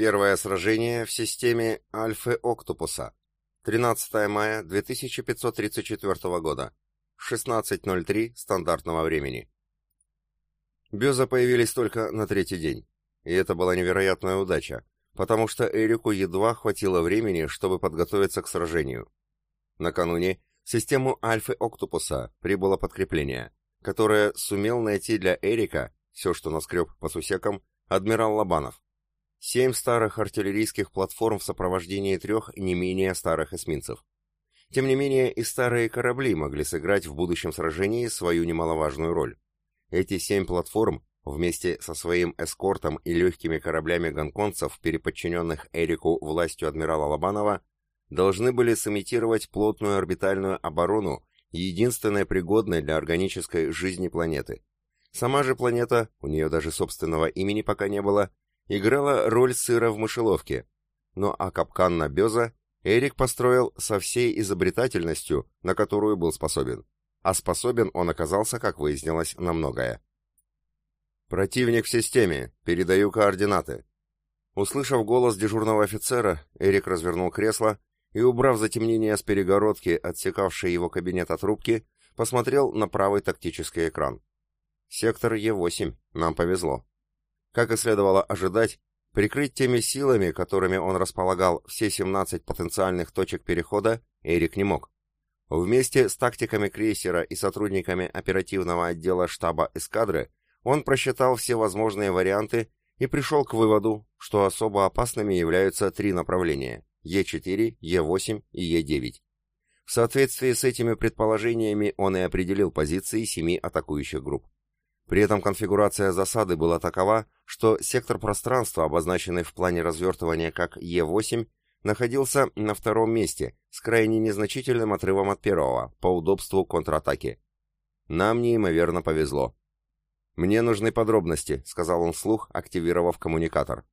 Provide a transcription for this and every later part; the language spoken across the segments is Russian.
Первое сражение в системе Альфы Октопуса. 13 мая 2534 года. 16.03 стандартного времени. Бёза появились только на третий день. И это была невероятная удача, потому что Эрику едва хватило времени, чтобы подготовиться к сражению. Накануне в систему Альфы Октопуса прибыло подкрепление, которое сумел найти для Эрика, все, что наскреб по сусекам, адмирал Лобанов. Семь старых артиллерийских платформ в сопровождении трех не менее старых эсминцев. Тем не менее, и старые корабли могли сыграть в будущем сражении свою немаловажную роль. Эти семь платформ, вместе со своим эскортом и легкими кораблями гонконцев, переподчиненных Эрику властью адмирала Лобанова, должны были сымитировать плотную орбитальную оборону, единственной пригодной для органической жизни планеты. Сама же планета, у нее даже собственного имени пока не было, играла роль сыра в мышеловке. Но а капкан на Беза Эрик построил со всей изобретательностью, на которую был способен. А способен он оказался, как выяснилось, на многое. «Противник в системе. Передаю координаты». Услышав голос дежурного офицера, Эрик развернул кресло и, убрав затемнение с перегородки, отсекавшей его кабинет от рубки, посмотрел на правый тактический экран. «Сектор Е8. Нам повезло». Как и следовало ожидать, прикрыть теми силами, которыми он располагал все 17 потенциальных точек перехода, Эрик не мог. Вместе с тактиками крейсера и сотрудниками оперативного отдела штаба эскадры он просчитал все возможные варианты и пришел к выводу, что особо опасными являются три направления – Е4, Е8 и Е9. В соответствии с этими предположениями он и определил позиции семи атакующих групп. При этом конфигурация засады была такова, что сектор пространства, обозначенный в плане развертывания как Е8, находился на втором месте, с крайне незначительным отрывом от первого, по удобству контратаки. Нам неимоверно повезло. «Мне нужны подробности», — сказал он вслух, активировав коммуникатор.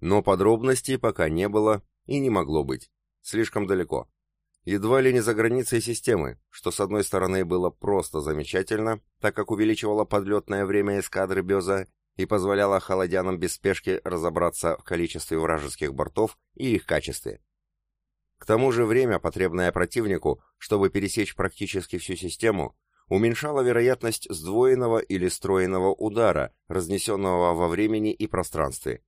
Но подробностей пока не было и не могло быть. Слишком далеко едва ли не за границей системы, что с одной стороны было просто замечательно, так как увеличивало подлетное время эскадры Беза и позволяло холодянам без спешки разобраться в количестве вражеских бортов и их качестве. К тому же время, потребное противнику, чтобы пересечь практически всю систему, уменьшало вероятность сдвоенного или стройного удара, разнесенного во времени и пространстве.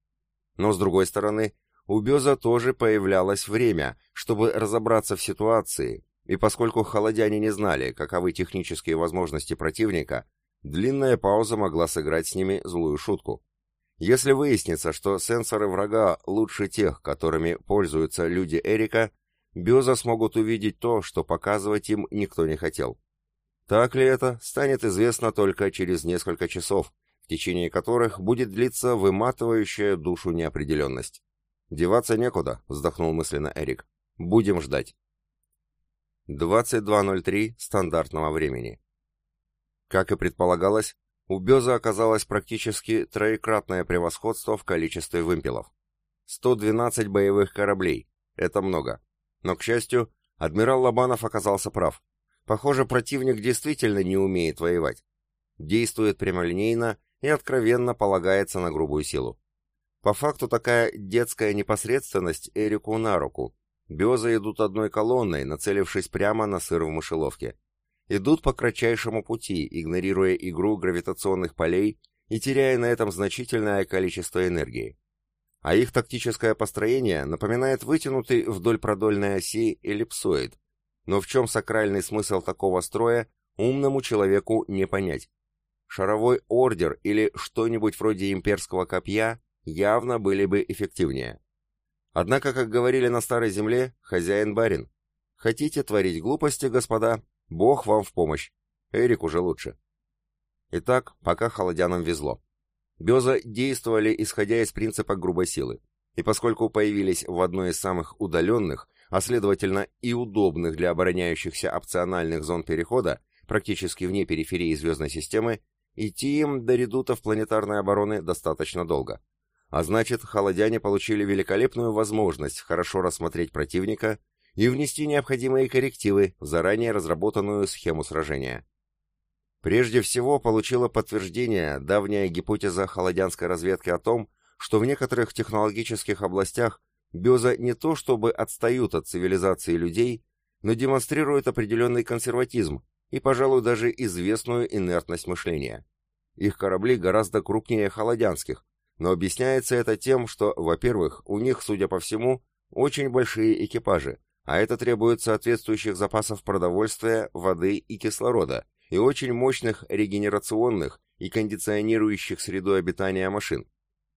Но с другой стороны, у Беза тоже появлялось время, чтобы разобраться в ситуации, и поскольку холодяне не знали, каковы технические возможности противника, длинная пауза могла сыграть с ними злую шутку. Если выяснится, что сенсоры врага лучше тех, которыми пользуются люди Эрика, Беза смогут увидеть то, что показывать им никто не хотел. Так ли это, станет известно только через несколько часов, в течение которых будет длиться выматывающая душу неопределенность. «Деваться некуда», — вздохнул мысленно Эрик. «Будем ждать». 22.03 стандартного времени. Как и предполагалось, у Беза оказалось практически троекратное превосходство в количестве вымпелов. 112 боевых кораблей. Это много. Но, к счастью, адмирал Лобанов оказался прав. Похоже, противник действительно не умеет воевать. Действует прямолинейно и откровенно полагается на грубую силу. По факту такая детская непосредственность Эрику на руку. Безы идут одной колонной, нацелившись прямо на сыр в мышеловке. Идут по кратчайшему пути, игнорируя игру гравитационных полей и теряя на этом значительное количество энергии. А их тактическое построение напоминает вытянутый вдоль продольной оси эллипсоид. Но в чем сакральный смысл такого строя, умному человеку не понять. Шаровой ордер или что-нибудь вроде имперского копья явно были бы эффективнее. Однако, как говорили на Старой Земле, хозяин барин. Хотите творить глупости, господа? Бог вам в помощь. Эрик уже лучше. Итак, пока холодянам везло. Беза действовали, исходя из принципа грубой силы. И поскольку появились в одной из самых удаленных, а следовательно и удобных для обороняющихся опциональных зон перехода, практически вне периферии звездной системы, идти им до редутов планетарной обороны достаточно долго. А значит, холодяне получили великолепную возможность хорошо рассмотреть противника и внести необходимые коррективы в заранее разработанную схему сражения. Прежде всего получила подтверждение давняя гипотеза холодянской разведки о том, что в некоторых технологических областях Беза не то чтобы отстают от цивилизации людей, но демонстрируют определенный консерватизм и, пожалуй, даже известную инертность мышления. Их корабли гораздо крупнее холодянских, но объясняется это тем, что, во-первых, у них, судя по всему, очень большие экипажи, а это требует соответствующих запасов продовольствия, воды и кислорода, и очень мощных регенерационных и кондиционирующих среду обитания машин.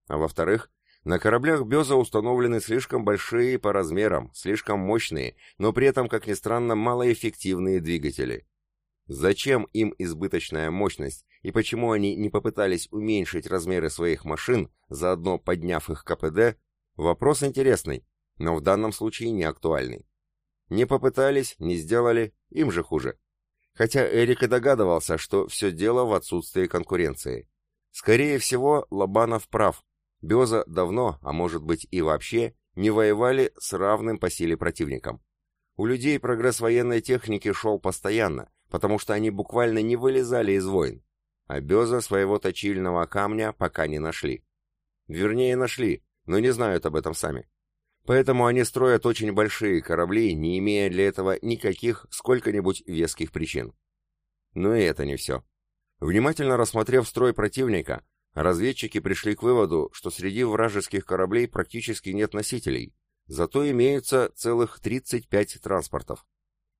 А во-вторых, на кораблях Беза установлены слишком большие по размерам, слишком мощные, но при этом, как ни странно, малоэффективные двигатели. Зачем им избыточная мощность и почему они не попытались уменьшить размеры своих машин, заодно подняв их КПД, вопрос интересный, но в данном случае не актуальный. Не попытались, не сделали, им же хуже. Хотя Эрик и догадывался, что все дело в отсутствии конкуренции. Скорее всего, Лобанов прав. Беза давно, а может быть и вообще, не воевали с равным по силе противником. У людей прогресс военной техники шел постоянно, потому что они буквально не вылезали из войн, а Беза своего точильного камня пока не нашли. Вернее, нашли, но не знают об этом сами. Поэтому они строят очень большие корабли, не имея для этого никаких сколько-нибудь веских причин. Но и это не все. Внимательно рассмотрев строй противника, разведчики пришли к выводу, что среди вражеских кораблей практически нет носителей, зато имеются целых 35 транспортов.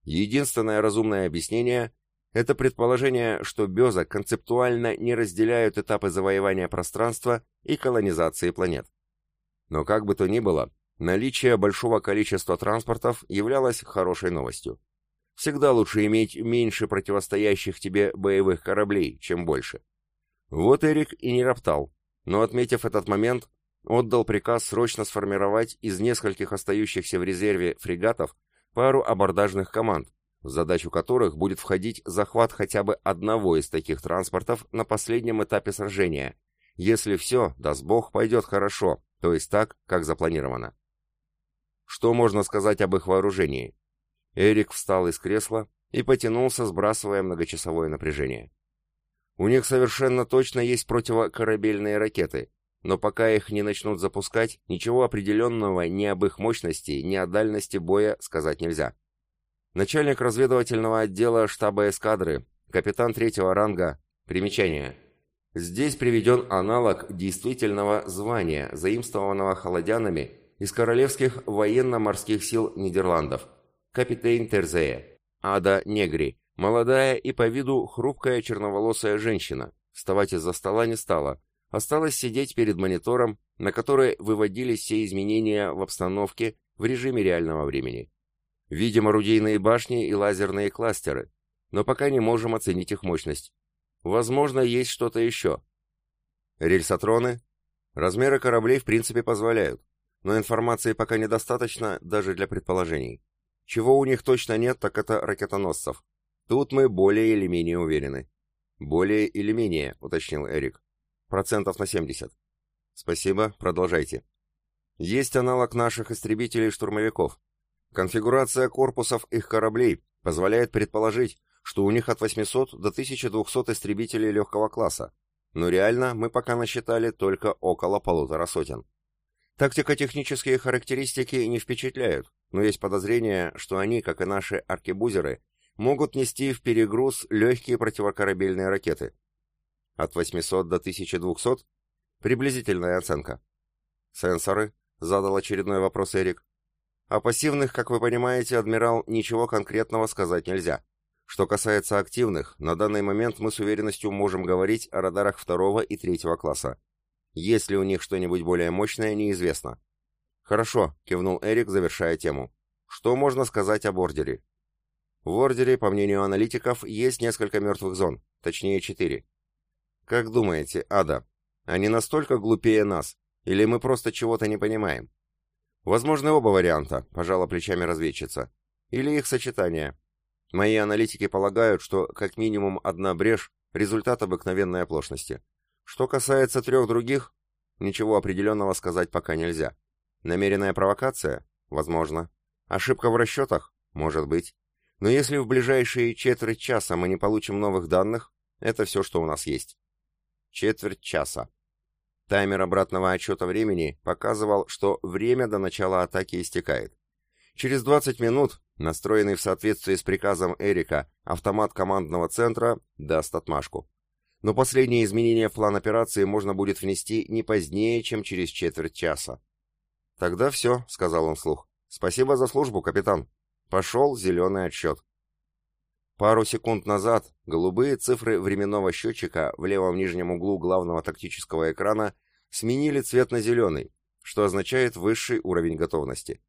Единственное разумное объяснение – это предположение, что Беза концептуально не разделяют этапы завоевания пространства и колонизации планет. Но как бы то ни было, Наличие большого количества транспортов являлось хорошей новостью. Всегда лучше иметь меньше противостоящих тебе боевых кораблей, чем больше. Вот Эрик и не роптал, но, отметив этот момент, отдал приказ срочно сформировать из нескольких остающихся в резерве фрегатов пару абордажных команд, в задачу которых будет входить захват хотя бы одного из таких транспортов на последнем этапе сражения, если все, даст бог, пойдет хорошо, то есть так, как запланировано. Что можно сказать об их вооружении? Эрик встал из кресла и потянулся, сбрасывая многочасовое напряжение. У них совершенно точно есть противокорабельные ракеты, но пока их не начнут запускать, ничего определенного ни об их мощности, ни о дальности боя сказать нельзя. Начальник разведывательного отдела штаба эскадры, капитан третьего ранга, примечание. Здесь приведен аналог действительного звания, заимствованного холодянами из Королевских военно-морских сил Нидерландов, капитан Терзея, Ада Негри, молодая и по виду хрупкая черноволосая женщина, вставать из-за стола не стала, осталась сидеть перед монитором, на который выводились все изменения в обстановке в режиме реального времени. Видим орудийные башни и лазерные кластеры, но пока не можем оценить их мощность. Возможно, есть что-то еще. Рельсотроны? Размеры кораблей в принципе позволяют но информации пока недостаточно даже для предположений. Чего у них точно нет, так это ракетоносцев. Тут мы более или менее уверены. Более или менее, уточнил Эрик. Процентов на 70. Спасибо, продолжайте. Есть аналог наших истребителей-штурмовиков. Конфигурация корпусов их кораблей позволяет предположить, что у них от 800 до 1200 истребителей легкого класса, но реально мы пока насчитали только около полутора сотен. Тактико-технические характеристики не впечатляют, но есть подозрение, что они, как и наши аркебузеры, могут нести в перегруз легкие противокорабельные ракеты. От 800 до 1200? Приблизительная оценка. Сенсоры? Задал очередной вопрос Эрик. О пассивных, как вы понимаете, адмирал, ничего конкретного сказать нельзя. Что касается активных, на данный момент мы с уверенностью можем говорить о радарах второго и третьего класса. Есть ли у них что-нибудь более мощное, неизвестно. Хорошо, кивнул Эрик, завершая тему. Что можно сказать об ордере? В ордере, по мнению аналитиков, есть несколько мертвых зон, точнее четыре. Как думаете, Ада, они настолько глупее нас, или мы просто чего-то не понимаем? Возможны оба варианта, пожала плечами разведчица. Или их сочетание. Мои аналитики полагают, что как минимум одна брешь – результат обыкновенной оплошности. Что касается трех других, ничего определенного сказать пока нельзя. Намеренная провокация? Возможно. Ошибка в расчетах? Может быть. Но если в ближайшие четверть часа мы не получим новых данных, это все, что у нас есть. Четверть часа. Таймер обратного отчета времени показывал, что время до начала атаки истекает. Через 20 минут, настроенный в соответствии с приказом Эрика, автомат командного центра даст отмашку. Но последние изменения в план операции можно будет внести не позднее, чем через четверть часа. «Тогда все», — сказал он вслух. «Спасибо за службу, капитан». Пошел зеленый отсчет. Пару секунд назад голубые цифры временного счетчика в левом нижнем углу главного тактического экрана сменили цвет на зеленый, что означает высший уровень готовности.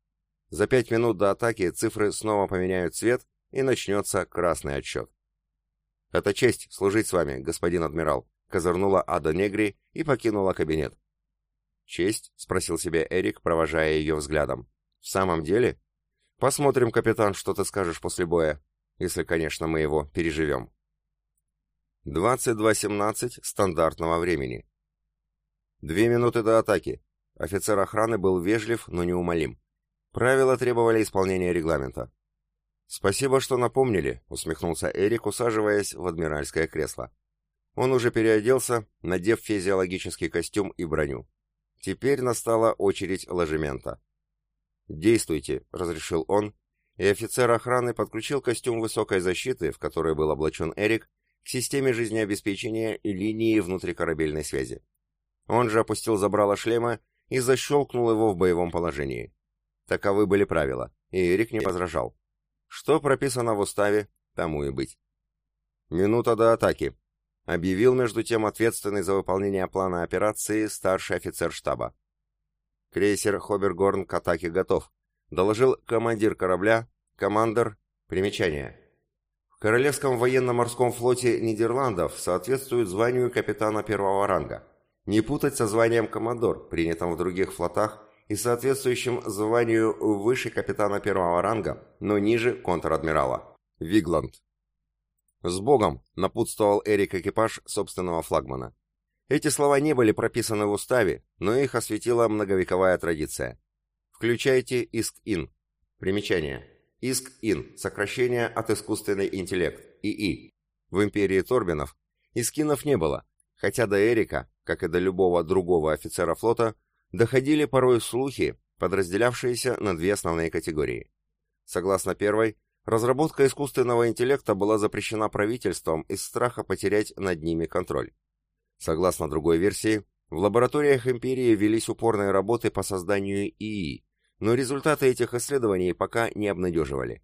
За пять минут до атаки цифры снова поменяют цвет и начнется красный отсчет. «Это честь служить с вами, господин адмирал», — козырнула Ада Негри и покинула кабинет. «Честь?» — спросил себя Эрик, провожая ее взглядом. «В самом деле?» «Посмотрим, капитан, что ты скажешь после боя, если, конечно, мы его переживем». 22.17 стандартного времени. Две минуты до атаки. Офицер охраны был вежлив, но неумолим. Правила требовали исполнения регламента. «Спасибо, что напомнили», — усмехнулся Эрик, усаживаясь в адмиральское кресло. Он уже переоделся, надев физиологический костюм и броню. Теперь настала очередь ложемента. «Действуйте», — разрешил он, и офицер охраны подключил костюм высокой защиты, в который был облачен Эрик, к системе жизнеобеспечения и линии внутрикорабельной связи. Он же опустил забрало шлема и защелкнул его в боевом положении. Таковы были правила, и Эрик не возражал. Что прописано в уставе, тому и быть. Минута до атаки. Объявил между тем ответственный за выполнение плана операции старший офицер штаба. Крейсер Хобергорн к атаке готов. Доложил командир корабля, командор, примечание. В Королевском военно-морском флоте Нидерландов соответствует званию капитана первого ранга. Не путать со званием командор, принятым в других флотах и соответствующим званию выше капитана первого ранга, но ниже контр-адмирала. Вигланд. «С Богом!» — напутствовал Эрик экипаж собственного флагмана. Эти слова не были прописаны в уставе, но их осветила многовековая традиция. Включайте ИСК-ИН. Примечание. ИСК-ИН – сокращение от искусственный интеллект, ИИ. В империи Торбинов искинов не было, хотя до Эрика, как и до любого другого офицера флота, доходили порой слухи, подразделявшиеся на две основные категории. Согласно первой, разработка искусственного интеллекта была запрещена правительством из страха потерять над ними контроль. Согласно другой версии, в лабораториях империи велись упорные работы по созданию ИИ, но результаты этих исследований пока не обнадеживали.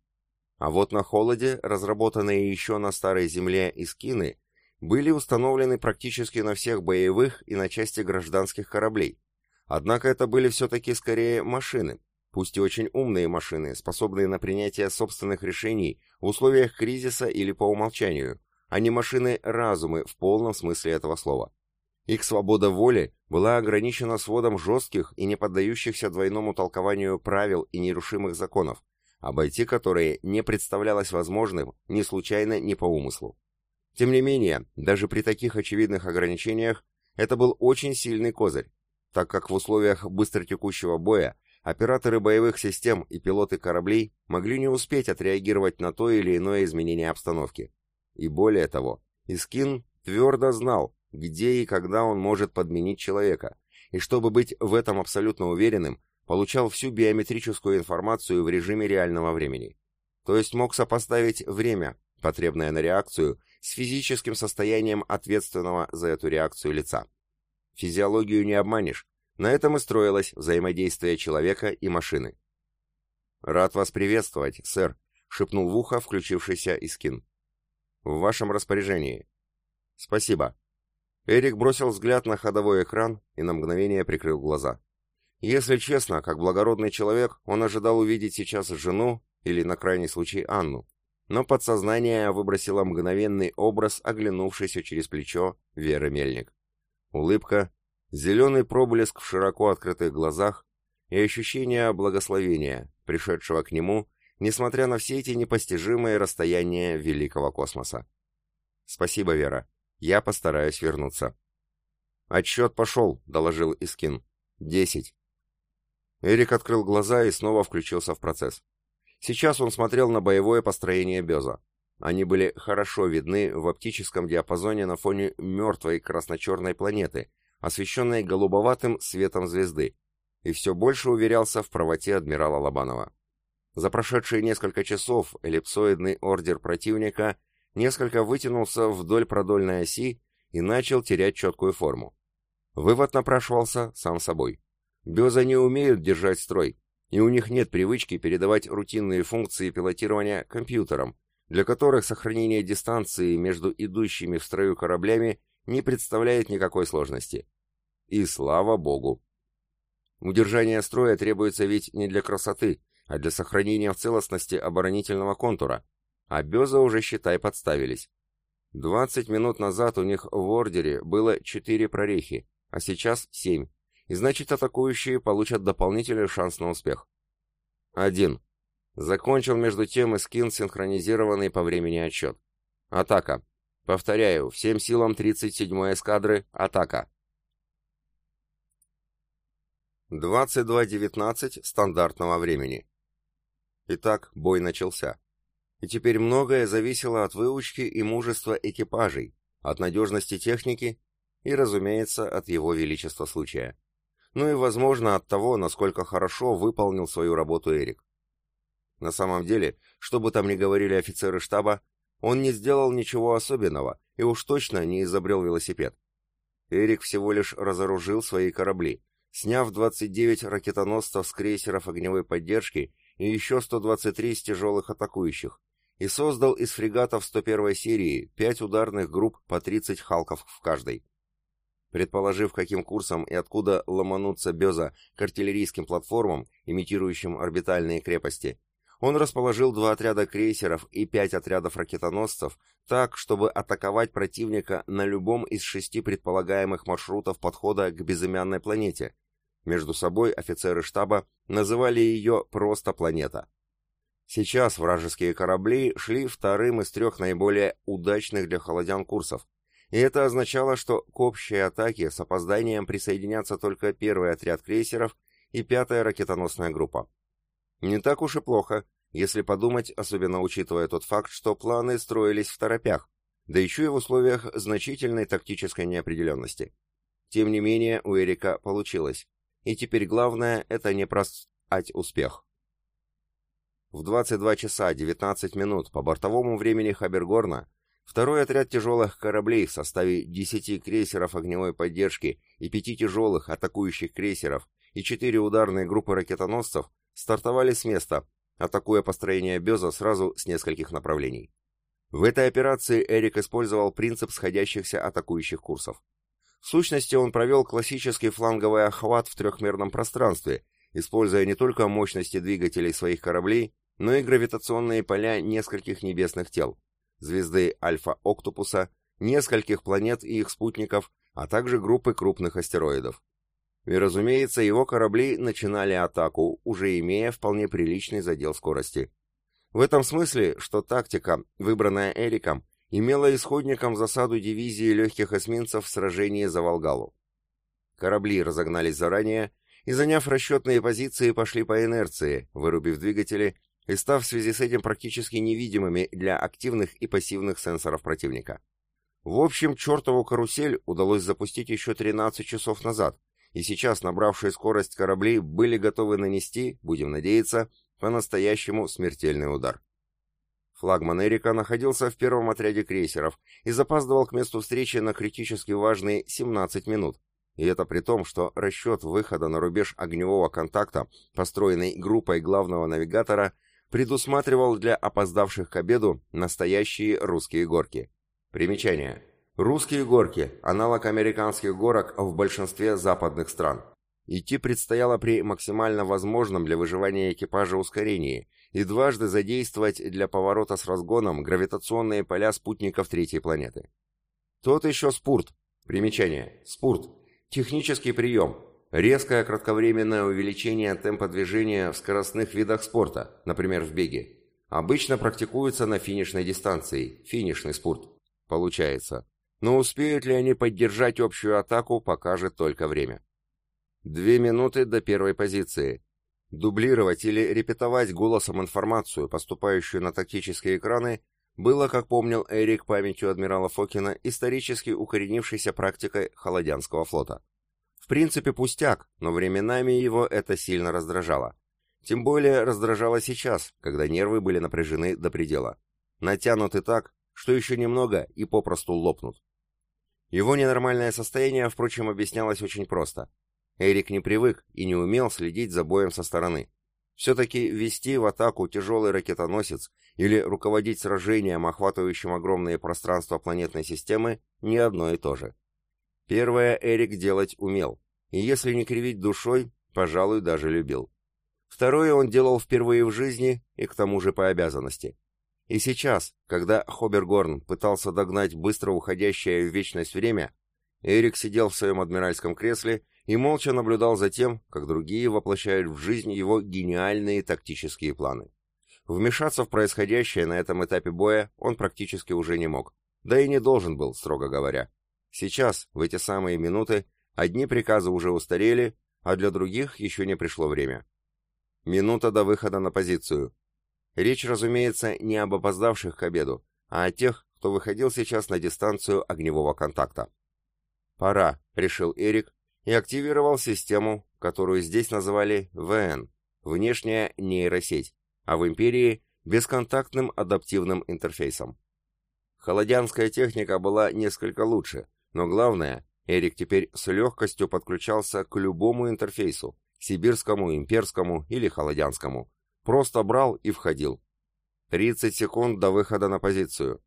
А вот на холоде, разработанные еще на Старой Земле искины, были установлены практически на всех боевых и на части гражданских кораблей, Однако это были все-таки скорее машины, пусть и очень умные машины, способные на принятие собственных решений в условиях кризиса или по умолчанию, а не машины-разумы в полном смысле этого слова. Их свобода воли была ограничена сводом жестких и не поддающихся двойному толкованию правил и нерушимых законов, обойти которые не представлялось возможным ни случайно, ни по умыслу. Тем не менее, даже при таких очевидных ограничениях, это был очень сильный козырь, так как в условиях быстротекущего боя операторы боевых систем и пилоты кораблей могли не успеть отреагировать на то или иное изменение обстановки. И более того, Искин твердо знал, где и когда он может подменить человека, и чтобы быть в этом абсолютно уверенным, получал всю биометрическую информацию в режиме реального времени. То есть мог сопоставить время, потребное на реакцию, с физическим состоянием ответственного за эту реакцию лица. Физиологию не обманешь. На этом и строилось взаимодействие человека и машины. «Рад вас приветствовать, сэр», — шепнул в ухо включившийся Искин. «В вашем распоряжении». «Спасибо». Эрик бросил взгляд на ходовой экран и на мгновение прикрыл глаза. Если честно, как благородный человек, он ожидал увидеть сейчас жену или, на крайний случай, Анну. Но подсознание выбросило мгновенный образ, оглянувшийся через плечо Веры Мельник. Улыбка, зеленый проблеск в широко открытых глазах и ощущение благословения, пришедшего к нему, несмотря на все эти непостижимые расстояния великого космоса. «Спасибо, Вера. Я постараюсь вернуться». «Отсчет пошел», — доложил Искин. «Десять». Эрик открыл глаза и снова включился в процесс. Сейчас он смотрел на боевое построение Беза. Они были хорошо видны в оптическом диапазоне на фоне мертвой красно-черной планеты, освещенной голубоватым светом звезды, и все больше уверялся в правоте адмирала Лобанова. За прошедшие несколько часов эллипсоидный ордер противника несколько вытянулся вдоль продольной оси и начал терять четкую форму. Вывод напрашивался сам собой. Беза не умеют держать строй, и у них нет привычки передавать рутинные функции пилотирования компьютерам, для которых сохранение дистанции между идущими в строю кораблями не представляет никакой сложности. И слава богу! Удержание строя требуется ведь не для красоты, а для сохранения в целостности оборонительного контура, а Беза уже, считай, подставились. 20 минут назад у них в ордере было 4 прорехи, а сейчас 7, и значит атакующие получат дополнительный шанс на успех. 1. Закончил между тем и скин синхронизированный по времени отсчет. Атака. Повторяю, всем силам 37-й эскадры, атака. 22.19 стандартного времени. Итак, бой начался. И теперь многое зависело от выучки и мужества экипажей, от надежности техники и, разумеется, от его величества случая. Ну и, возможно, от того, насколько хорошо выполнил свою работу Эрик. На самом деле, что бы там ни говорили офицеры штаба, он не сделал ничего особенного и уж точно не изобрел велосипед. Эрик всего лишь разоружил свои корабли, сняв 29 ракетоносцев с крейсеров огневой поддержки и еще 123 с тяжелых атакующих, и создал из фрегатов 101 серии 5 ударных групп по 30 халков в каждой. Предположив, каким курсом и откуда ломанутся Беза к артиллерийским платформам, имитирующим орбитальные крепости, он расположил два отряда крейсеров и пять отрядов ракетоносцев так, чтобы атаковать противника на любом из шести предполагаемых маршрутов подхода к безымянной планете, между собой офицеры штаба называли ее просто «планета». Сейчас вражеские корабли шли вторым из трех наиболее удачных для холодян курсов, и это означало, что к общей атаке с опозданием присоединятся только первый отряд крейсеров и пятая ракетоносная группа. Не так уж и плохо, если подумать, особенно учитывая тот факт, что планы строились в торопях, да еще и в условиях значительной тактической неопределенности. Тем не менее, у Эрика получилось. И теперь главное — это не проспать успех. В 22 часа 19 минут по бортовому времени Хабергорна второй отряд тяжелых кораблей в составе 10 крейсеров огневой поддержки и 5 тяжелых атакующих крейсеров и 4 ударные группы ракетоносцев стартовали с места, атакуя построение Беза сразу с нескольких направлений. В этой операции Эрик использовал принцип сходящихся атакующих курсов. В сущности, он провел классический фланговый охват в трехмерном пространстве, используя не только мощности двигателей своих кораблей, но и гравитационные поля нескольких небесных тел, звезды Альфа-Октопуса, нескольких планет и их спутников, а также группы крупных астероидов. И, разумеется, его корабли начинали атаку, уже имея вполне приличный задел скорости. В этом смысле, что тактика, выбранная Эриком, имела исходником засаду дивизии легких эсминцев в сражении за Волгалу. Корабли разогнались заранее и, заняв расчетные позиции, пошли по инерции, вырубив двигатели и став в связи с этим практически невидимыми для активных и пассивных сенсоров противника. В общем, чертову карусель удалось запустить еще 13 часов назад, и сейчас набравшие скорость корабли были готовы нанести, будем надеяться, по-настоящему смертельный удар. Флагман Эрика находился в первом отряде крейсеров и запаздывал к месту встречи на критически важные 17 минут. И это при том, что расчет выхода на рубеж огневого контакта, построенный группой главного навигатора, предусматривал для опоздавших к обеду настоящие русские горки. Примечание. Русские горки – аналог американских горок в большинстве западных стран. Идти предстояло при максимально возможном для выживания экипажа ускорении, и дважды задействовать для поворота с разгоном гравитационные поля спутников третьей планеты. Тот еще спурт. Примечание. Спурт. Технический прием. Резкое кратковременное увеличение темпа движения в скоростных видах спорта, например, в беге. Обычно практикуется на финишной дистанции, финишный спорт. Получается. Но успеют ли они поддержать общую атаку, покажет только время. Две минуты до первой позиции. Дублировать или репетовать голосом информацию, поступающую на тактические экраны, было, как помнил Эрик памятью адмирала Фокина, исторически укоренившейся практикой Холодянского флота. В принципе, пустяк, но временами его это сильно раздражало. Тем более раздражало сейчас, когда нервы были напряжены до предела. Натянуты так, что еще немного и попросту лопнут. Его ненормальное состояние, впрочем, объяснялось очень просто. Эрик не привык и не умел следить за боем со стороны. Все-таки вести в атаку тяжелый ракетоносец или руководить сражением, охватывающим огромные пространства планетной системы, не одно и то же. Первое Эрик делать умел, и если не кривить душой, пожалуй, даже любил. Второе он делал впервые в жизни и к тому же по обязанности. И сейчас, когда Хобергорн пытался догнать быстро уходящее в вечность время, Эрик сидел в своем адмиральском кресле и молча наблюдал за тем, как другие воплощают в жизнь его гениальные тактические планы. Вмешаться в происходящее на этом этапе боя он практически уже не мог, да и не должен был, строго говоря. Сейчас, в эти самые минуты, одни приказы уже устарели, а для других еще не пришло время. Минута до выхода на позицию. Речь, разумеется, не об опоздавших к обеду, а о тех, кто выходил сейчас на дистанцию огневого контакта. «Пора», — решил Эрик и активировал систему, которую здесь называли ВН — внешняя нейросеть, а в Империи — бесконтактным адаптивным интерфейсом. Холодянская техника была несколько лучше, но главное, Эрик теперь с легкостью подключался к любому интерфейсу, сибирскому, имперскому или холодянскому. Просто брал и входил. 30 секунд до выхода на позицию.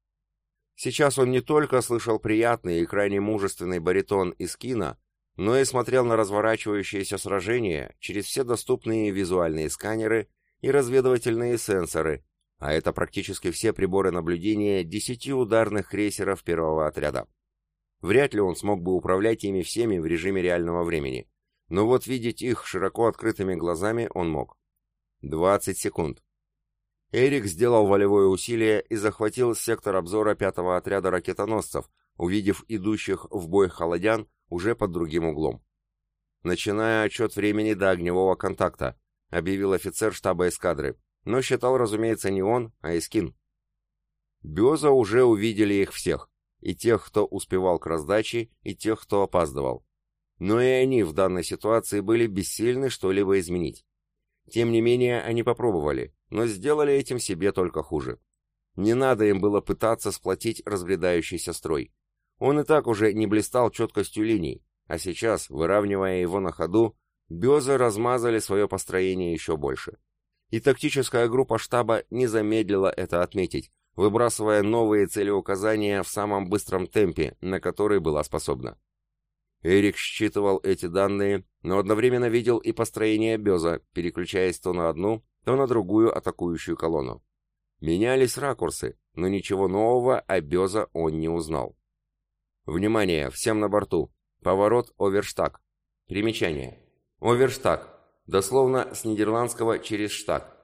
Сейчас он не только слышал приятный и крайне мужественный баритон из кино, но и смотрел на разворачивающееся сражение через все доступные визуальные сканеры и разведывательные сенсоры, а это практически все приборы наблюдения десяти ударных крейсеров первого отряда. Вряд ли он смог бы управлять ими всеми в режиме реального времени, но вот видеть их широко открытыми глазами он мог. 20 секунд. Эрик сделал волевое усилие и захватил сектор обзора пятого отряда ракетоносцев, увидев идущих в бой холодян уже под другим углом. «Начиная отчет времени до огневого контакта», — объявил офицер штаба эскадры, но считал, разумеется, не он, а Искин. Беза уже увидели их всех, и тех, кто успевал к раздаче, и тех, кто опаздывал но и они в данной ситуации были бессильны что-либо изменить. Тем не менее, они попробовали, но сделали этим себе только хуже. Не надо им было пытаться сплотить разбредающийся строй. Он и так уже не блистал четкостью линий, а сейчас, выравнивая его на ходу, Безы размазали свое построение еще больше. И тактическая группа штаба не замедлила это отметить, выбрасывая новые целеуказания в самом быстром темпе, на который была способна. Эрик считывал эти данные, но одновременно видел и построение Беза, переключаясь то на одну, то на другую атакующую колонну. Менялись ракурсы, но ничего нового о Беза он не узнал. Внимание, всем на борту. Поворот Оверштаг. Примечание. Оверштаг. Дословно с нидерландского «через штаг».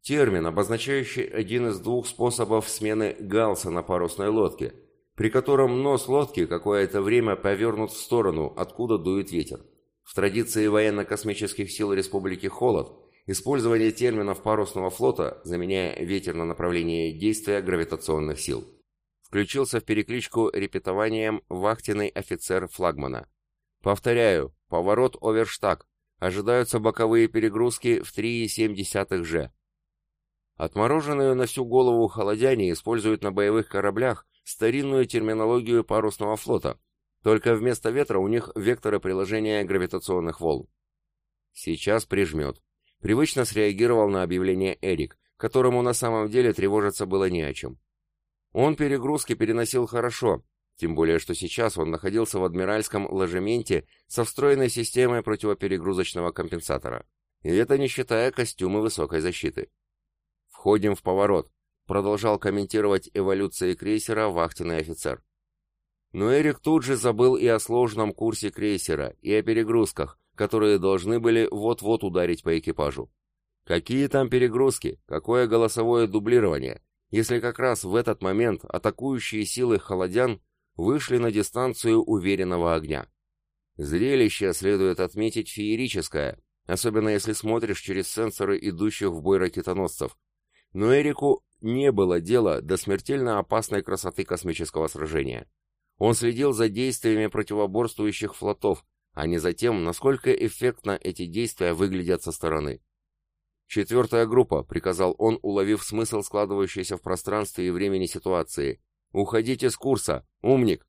Термин, обозначающий один из двух способов смены галса на парусной лодке – при котором нос лодки какое-то время повернут в сторону, откуда дует ветер. В традиции военно-космических сил Республики Холод использование терминов парусного флота, заменяя ветер на направление действия гравитационных сил. Включился в перекличку репетованием вахтенный офицер флагмана. Повторяю, поворот оверштаг. Ожидаются боковые перегрузки в 3,7 Ж. Отмороженную на всю голову холодяне используют на боевых кораблях старинную терминологию парусного флота, только вместо ветра у них векторы приложения гравитационных волн. Сейчас прижмет. Привычно среагировал на объявление Эрик, которому на самом деле тревожиться было не о чем. Он перегрузки переносил хорошо, тем более что сейчас он находился в адмиральском ложементе со встроенной системой противоперегрузочного компенсатора. И это не считая костюмы высокой защиты. Входим в поворот продолжал комментировать эволюции крейсера вахтенный офицер. Но Эрик тут же забыл и о сложном курсе крейсера, и о перегрузках, которые должны были вот-вот ударить по экипажу. Какие там перегрузки, какое голосовое дублирование, если как раз в этот момент атакующие силы холодян вышли на дистанцию уверенного огня. Зрелище, следует отметить, феерическое, особенно если смотришь через сенсоры идущих в бой ракетоносцев, но Эрику не было дела до смертельно опасной красоты космического сражения. Он следил за действиями противоборствующих флотов, а не за тем, насколько эффектно эти действия выглядят со стороны. «Четвертая группа», — приказал он, уловив смысл складывающейся в пространстве и времени ситуации. «Уходите с курса! Умник!»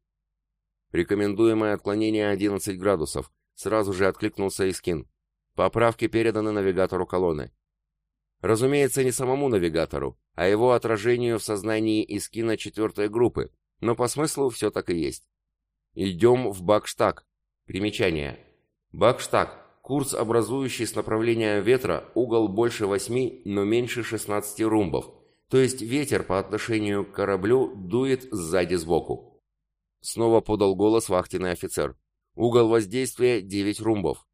Рекомендуемое отклонение 11 градусов. Сразу же откликнулся Искин. Поправки переданы навигатору колонны. Разумеется, не самому навигатору, а его отражению в сознании Искина четвертой группы, но по смыслу все так и есть. Идем в Бакштаг. Примечание. Бакштаг. Курс, образующий с направления ветра угол больше 8, но меньше 16 румбов, то есть ветер по отношению к кораблю дует сзади сбоку. Снова подал голос вахтенный офицер. Угол воздействия 9 румбов.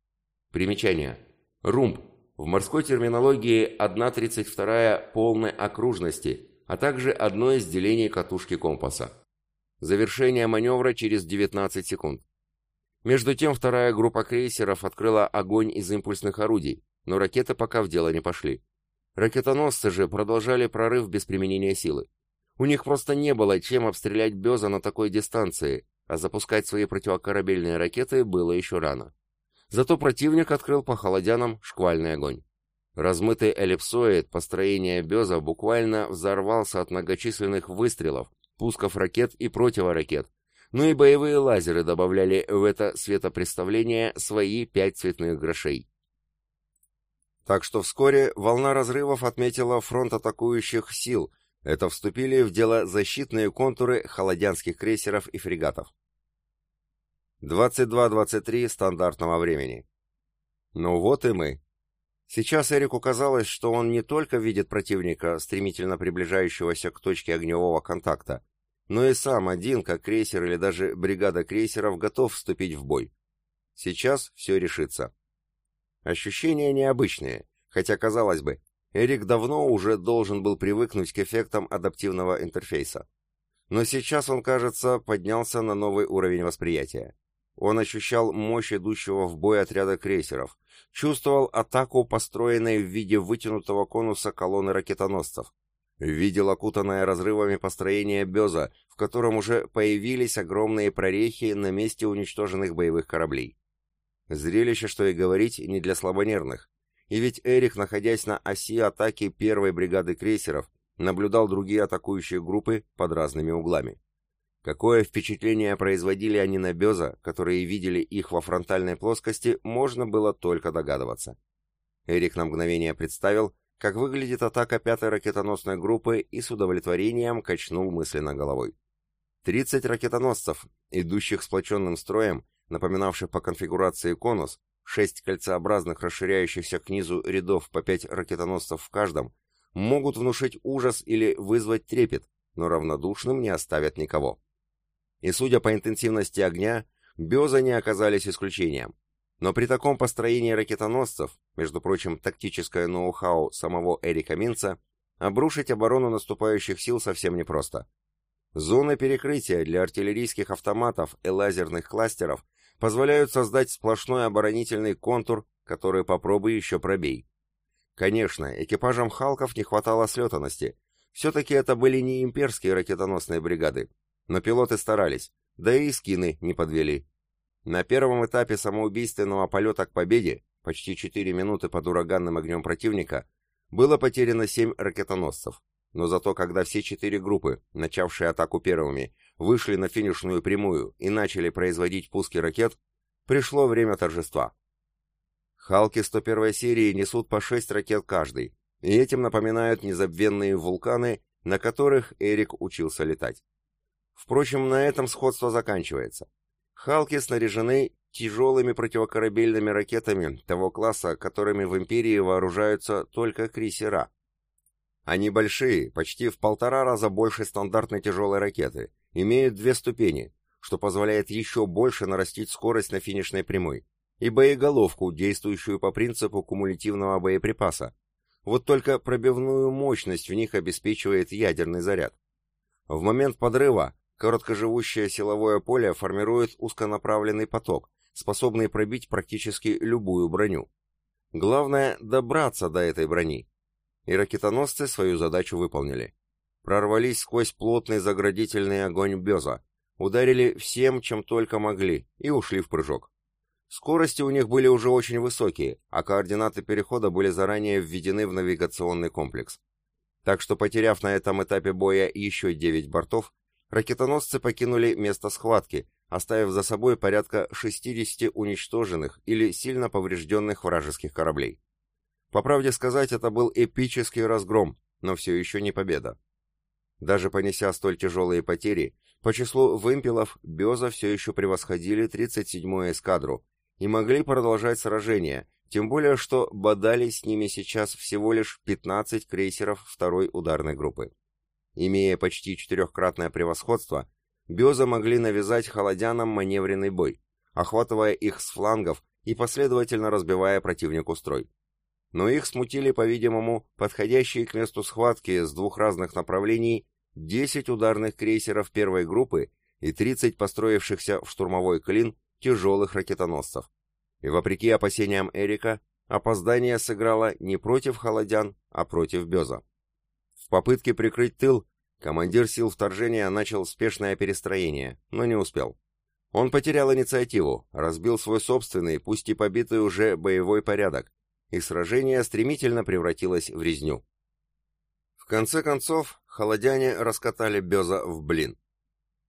Примечание. Румб. В морской терминологии 1,32 полной окружности, а также одно из делений катушки компаса. Завершение маневра через 19 секунд. Между тем вторая группа крейсеров открыла огонь из импульсных орудий, но ракеты пока в дело не пошли. Ракетоносцы же продолжали прорыв без применения силы. У них просто не было чем обстрелять Беза на такой дистанции, а запускать свои противокорабельные ракеты было еще рано. Зато противник открыл по холодянам шквальный огонь. Размытый эллипсоид построения Беза буквально взорвался от многочисленных выстрелов, пусков ракет и противоракет, ну и боевые лазеры добавляли в это светопредставление свои пять цветных грошей. Так что вскоре волна разрывов отметила фронт атакующих сил, это вступили в дело защитные контуры холодянских крейсеров и фрегатов. 22.23 стандартного времени. Ну вот и мы. Сейчас Эрику казалось, что он не только видит противника, стремительно приближающегося к точке огневого контакта, но и сам один, как крейсер или даже бригада крейсеров, готов вступить в бой. Сейчас все решится. Ощущения необычные, хотя, казалось бы, Эрик давно уже должен был привыкнуть к эффектам адаптивного интерфейса. Но сейчас он, кажется, поднялся на новый уровень восприятия. Он ощущал мощь идущего в бой отряда крейсеров, чувствовал атаку, построенной в виде вытянутого конуса колонны ракетоносцев, видел окутанное разрывами построение Беза, в котором уже появились огромные прорехи на месте уничтоженных боевых кораблей. Зрелище, что и говорить, не для слабонервных. И ведь Эрик, находясь на оси атаки первой бригады крейсеров, наблюдал другие атакующие группы под разными углами. Какое впечатление производили они на Беза, которые видели их во фронтальной плоскости, можно было только догадываться. Эрик на мгновение представил, как выглядит атака пятой ракетоносной группы и с удовлетворением качнул мысленно головой. 30 ракетоносцев, идущих сплоченным строем, напоминавших по конфигурации конус, шесть кольцеобразных расширяющихся к низу рядов по пять ракетоносцев в каждом, могут внушить ужас или вызвать трепет, но равнодушным не оставят никого. И судя по интенсивности огня, Беза не оказались исключением. Но при таком построении ракетоносцев, между прочим, тактическое ноу-хау самого Эрика Минца, обрушить оборону наступающих сил совсем непросто. Зоны перекрытия для артиллерийских автоматов и лазерных кластеров позволяют создать сплошной оборонительный контур, который попробуй еще пробей. Конечно, экипажам «Халков» не хватало слетанности. Все-таки это были не имперские ракетоносные бригады, но пилоты старались, да и скины не подвели. На первом этапе самоубийственного полета к победе, почти 4 минуты под ураганным огнем противника, было потеряно 7 ракетоносцев. Но зато когда все четыре группы, начавшие атаку первыми, вышли на финишную прямую и начали производить пуски ракет, пришло время торжества. Халки 101 серии несут по 6 ракет каждый, и этим напоминают незабвенные вулканы, на которых Эрик учился летать. Впрочем, на этом сходство заканчивается. Халки снаряжены тяжелыми противокорабельными ракетами того класса, которыми в Империи вооружаются только крейсера. Они большие, почти в полтора раза больше стандартной тяжелой ракеты, имеют две ступени, что позволяет еще больше нарастить скорость на финишной прямой, и боеголовку, действующую по принципу кумулятивного боеприпаса. Вот только пробивную мощность в них обеспечивает ядерный заряд. В момент подрыва Короткоживущее силовое поле формирует узконаправленный поток, способный пробить практически любую броню. Главное – добраться до этой брони. И ракетоносцы свою задачу выполнили. прорвались сквозь плотный заградительный огонь Беза, ударили всем, чем только могли, и ушли в прыжок. Скорости у них были уже очень высокие, а координаты перехода были заранее введены в навигационный комплекс. Так что, потеряв на этом этапе боя еще 9 бортов, ракетоносцы покинули место схватки, оставив за собой порядка 60 уничтоженных или сильно поврежденных вражеских кораблей. По правде сказать, это был эпический разгром, но все еще не победа. Даже понеся столь тяжелые потери, по числу вымпелов Беза все еще превосходили 37-ю эскадру и могли продолжать сражение, тем более что бодались с ними сейчас всего лишь 15 крейсеров второй ударной группы. Имея почти четырехкратное превосходство, Беза могли навязать холодянам маневренный бой, охватывая их с флангов и последовательно разбивая противнику строй. Но их смутили, по-видимому, подходящие к месту схватки с двух разных направлений 10 ударных крейсеров первой группы и 30 построившихся в штурмовой клин тяжелых ракетоносцев. И вопреки опасениям Эрика, опоздание сыграло не против холодян, а против Беза. В попытке прикрыть тыл, командир сил вторжения начал спешное перестроение, но не успел. Он потерял инициативу, разбил свой собственный, пусть и побитый уже боевой порядок, и сражение стремительно превратилось в резню. В конце концов, холодяне раскатали Беза в блин.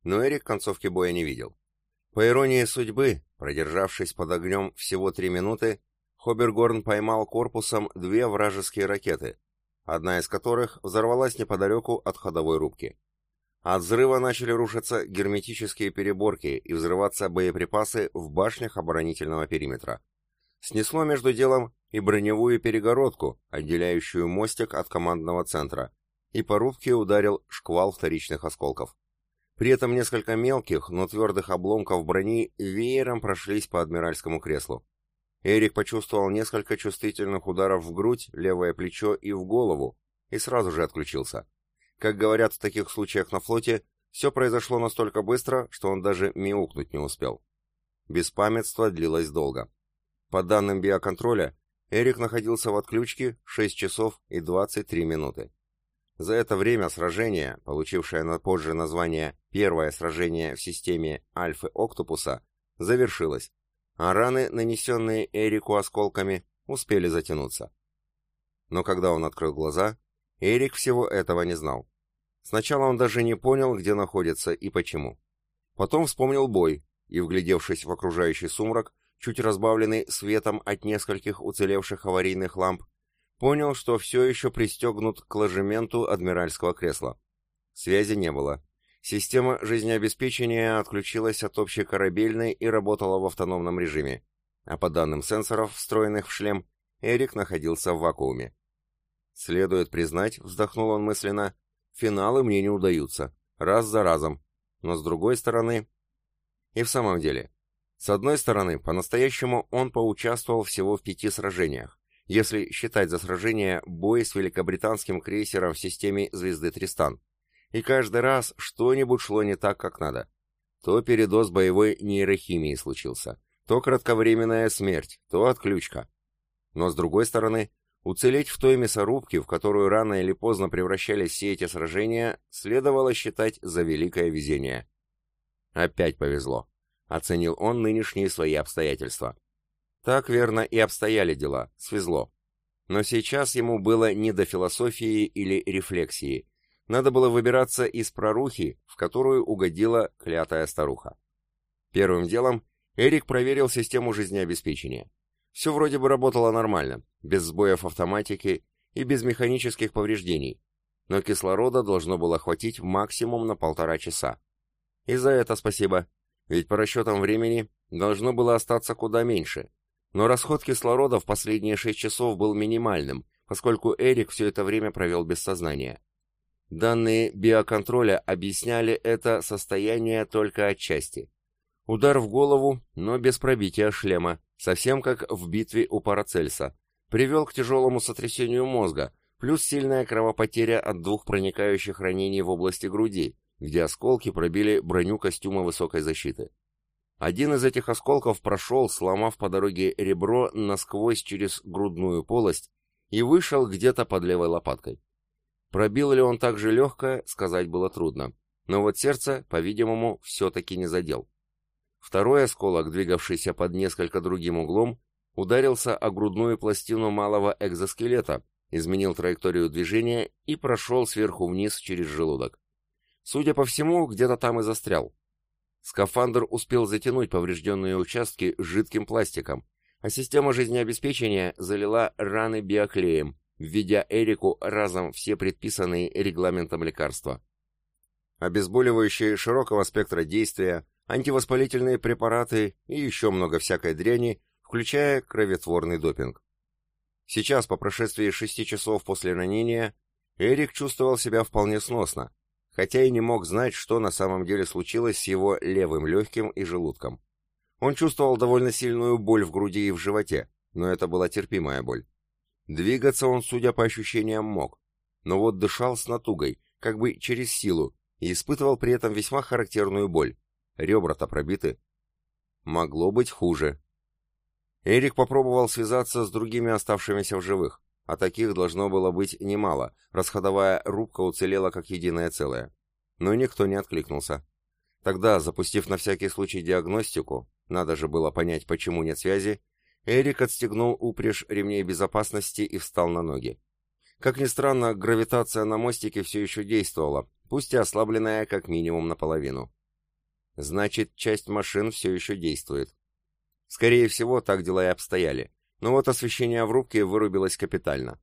Но Эрик концовки боя не видел. По иронии судьбы, продержавшись под огнем всего три минуты, Хобергорн поймал корпусом две вражеские ракеты, одна из которых взорвалась неподалеку от ходовой рубки. От взрыва начали рушиться герметические переборки и взрываться боеприпасы в башнях оборонительного периметра. Снесло между делом и броневую перегородку, отделяющую мостик от командного центра, и по рубке ударил шквал вторичных осколков. При этом несколько мелких, но твердых обломков брони веером прошлись по адмиральскому креслу. Эрик почувствовал несколько чувствительных ударов в грудь, левое плечо и в голову, и сразу же отключился. Как говорят в таких случаях на флоте, все произошло настолько быстро, что он даже мяукнуть не успел. Беспамятство длилось долго. По данным биоконтроля, Эрик находился в отключке 6 часов и 23 минуты. За это время сражение, получившее на позже название «Первое сражение в системе Альфы Октопуса», завершилось, а раны, нанесенные Эрику осколками, успели затянуться. Но когда он открыл глаза, Эрик всего этого не знал. Сначала он даже не понял, где находится и почему. Потом вспомнил бой и, вглядевшись в окружающий сумрак, чуть разбавленный светом от нескольких уцелевших аварийных ламп, понял, что все еще пристегнут к ложементу адмиральского кресла. Связи не было. Система жизнеобеспечения отключилась от общей корабельной и работала в автономном режиме, а по данным сенсоров, встроенных в шлем, Эрик находился в вакууме. Следует признать, вздохнул он мысленно, финалы мне не удаются, раз за разом, но с другой стороны... И в самом деле, с одной стороны, по-настоящему он поучаствовал всего в пяти сражениях, если считать за сражение бой с великобританским крейсером в системе звезды Тристан. И каждый раз что-нибудь шло не так, как надо. То передоз боевой нейрохимии случился, то кратковременная смерть, то отключка. Но с другой стороны, уцелеть в той мясорубке, в которую рано или поздно превращались все эти сражения, следовало считать за великое везение. Опять повезло оценил он нынешние свои обстоятельства. Так верно и обстояли дела, свезло. Но сейчас ему было не до философии или рефлексии. Надо было выбираться из прорухи, в которую угодила клятая старуха. Первым делом Эрик проверил систему жизнеобеспечения. Все вроде бы работало нормально, без сбоев автоматики и без механических повреждений, но кислорода должно было хватить максимум на полтора часа. И за это спасибо. Ведь по расчетам времени должно было остаться куда меньше. Но расход кислорода в последние шесть часов был минимальным, поскольку Эрик все это время провел без сознания. Данные биоконтроля объясняли это состояние только отчасти. Удар в голову, но без пробития шлема, совсем как в битве у Парацельса, привел к тяжелому сотрясению мозга, плюс сильная кровопотеря от двух проникающих ранений в области груди, где осколки пробили броню костюма высокой защиты. Один из этих осколков прошел, сломав по дороге ребро насквозь через грудную полость и вышел где-то под левой лопаткой. Пробил ли он так же легкое, сказать было трудно. Но вот сердце, по-видимому, все-таки не задел. Второй осколок, двигавшийся под несколько другим углом, ударился о грудную пластину малого экзоскелета, изменил траекторию движения и прошел сверху вниз через желудок. Судя по всему, где-то там и застрял. Скафандр успел затянуть поврежденные участки жидким пластиком, а система жизнеобеспечения залила раны биоклеем, введя Эрику разом все предписанные регламентом лекарства. Обезболивающие широкого спектра действия, антивоспалительные препараты и еще много всякой дряни, включая кроветворный допинг. Сейчас, по прошествии шести часов после ранения, Эрик чувствовал себя вполне сносно, хотя и не мог знать, что на самом деле случилось с его левым легким и желудком. Он чувствовал довольно сильную боль в груди и в животе, но это была терпимая боль. Двигаться он, судя по ощущениям, мог, но вот дышал с натугой, как бы через силу, и испытывал при этом весьма характерную боль. Ребра-то пробиты. Могло быть хуже. Эрик попробовал связаться с другими оставшимися в живых, а таких должно было быть немало, расходовая рубка уцелела как единое целое. Но никто не откликнулся. Тогда, запустив на всякий случай диагностику, надо же было понять, почему нет связи, Эрик отстегнул упряжь ремней безопасности и встал на ноги. Как ни странно, гравитация на мостике все еще действовала, пусть и ослабленная как минимум наполовину. Значит, часть машин все еще действует. Скорее всего, так дела и обстояли. Но вот освещение в рубке вырубилось капитально.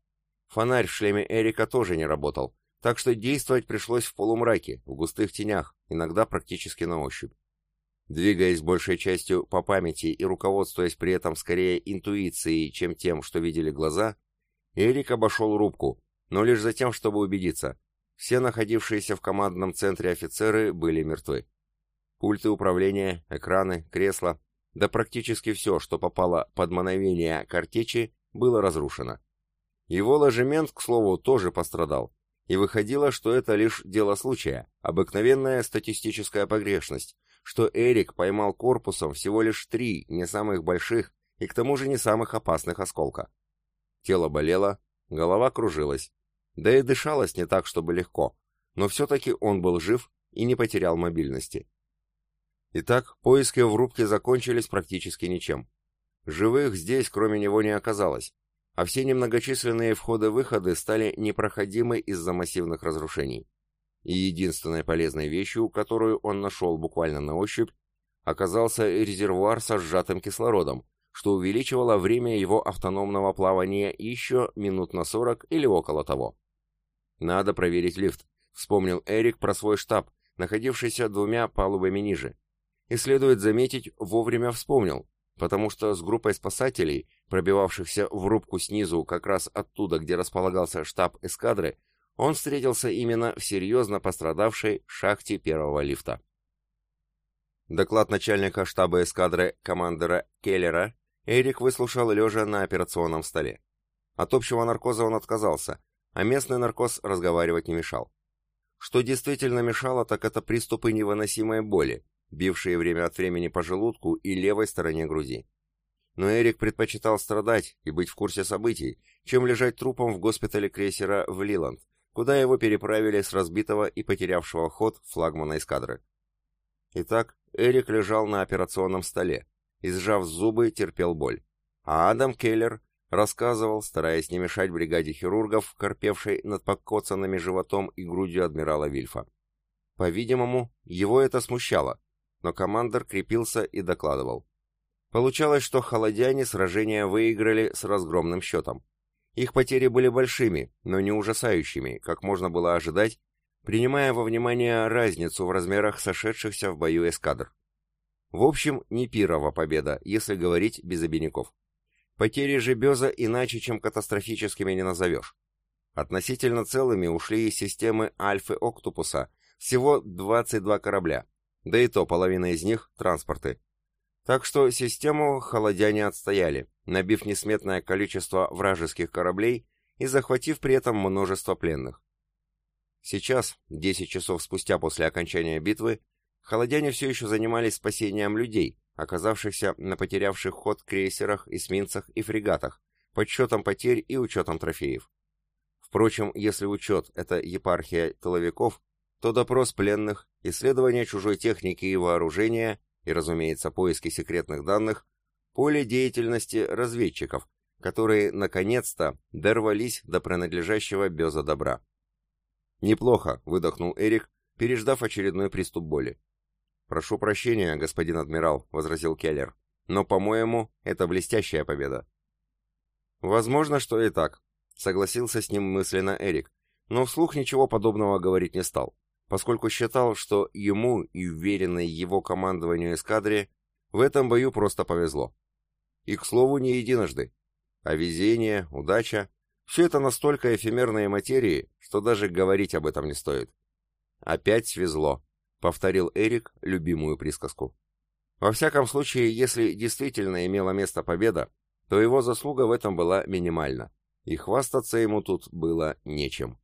Фонарь в шлеме Эрика тоже не работал, так что действовать пришлось в полумраке, в густых тенях, иногда практически на ощупь. Двигаясь большей частью по памяти и руководствуясь при этом скорее интуицией, чем тем, что видели глаза, Эрик обошел рубку, но лишь за тем, чтобы убедиться. Все находившиеся в командном центре офицеры были мертвы. Пульты управления, экраны, кресла, да практически все, что попало под мановение картечи, было разрушено. Его ложемент, к слову, тоже пострадал, и выходило, что это лишь дело случая, обыкновенная статистическая погрешность, что Эрик поймал корпусом всего лишь три не самых больших и к тому же не самых опасных осколка. Тело болело, голова кружилась, да и дышалось не так, чтобы легко, но все-таки он был жив и не потерял мобильности. Итак, поиски в рубке закончились практически ничем. Живых здесь кроме него не оказалось, а все немногочисленные входы-выходы стали непроходимы из-за массивных разрушений. И единственной полезной вещью, которую он нашел буквально на ощупь, оказался резервуар со сжатым кислородом, что увеличивало время его автономного плавания еще минут на 40 или около того. «Надо проверить лифт», — вспомнил Эрик про свой штаб, находившийся двумя палубами ниже и, следует заметить, вовремя вспомнил, потому что с группой спасателей, пробивавшихся в рубку снизу как раз оттуда, где располагался штаб эскадры, он встретился именно в серьезно пострадавшей шахте первого лифта. Доклад начальника штаба эскадры командира Келлера Эрик выслушал лежа на операционном столе. От общего наркоза он отказался, а местный наркоз разговаривать не мешал. Что действительно мешало, так это приступы невыносимой боли, бившие время от времени по желудку и левой стороне груди. Но Эрик предпочитал страдать и быть в курсе событий, чем лежать трупом в госпитале крейсера в Лиланд, куда его переправили с разбитого и потерявшего ход флагмана эскадры. Итак, Эрик лежал на операционном столе и, сжав зубы, терпел боль. А Адам Келлер рассказывал, стараясь не мешать бригаде хирургов, корпевшей над покоцанными животом и грудью адмирала Вильфа. По-видимому, его это смущало, но командор крепился и докладывал. Получалось, что холодяне сражение выиграли с разгромным счетом. Их потери были большими, но не ужасающими, как можно было ожидать, принимая во внимание разницу в размерах сошедшихся в бою эскадр. В общем, не пирова победа, если говорить без обиняков. Потери же Беза иначе, чем катастрофическими не назовешь. Относительно целыми ушли из системы Альфы Октопуса всего 22 корабля, да и то половина из них — транспорты. Так что систему холодяне отстояли, набив несметное количество вражеских кораблей и захватив при этом множество пленных. Сейчас, 10 часов спустя после окончания битвы, холодяне все еще занимались спасением людей, оказавшихся на потерявших ход крейсерах, эсминцах и фрегатах, подсчетом потерь и учетом трофеев. Впрочем, если учет — это епархия тыловиков, то допрос пленных, исследование чужой техники и вооружения и, разумеется, поиски секретных данных — поле деятельности разведчиков, которые, наконец-то, дорвались до принадлежащего Беза добра. «Неплохо», — выдохнул Эрик, переждав очередной приступ боли. «Прошу прощения, господин адмирал», — возразил Келлер, — «но, по-моему, это блестящая победа». «Возможно, что и так», — согласился с ним мысленно Эрик, но вслух ничего подобного говорить не стал, поскольку считал, что ему и уверенной его командованию эскадре в этом бою просто повезло. И, к слову, не единожды. А везение, удача — все это настолько эфемерные материи, что даже говорить об этом не стоит. «Опять свезло», — повторил Эрик любимую присказку. Во всяком случае, если действительно имела место победа, то его заслуга в этом была минимальна, и хвастаться ему тут было нечем.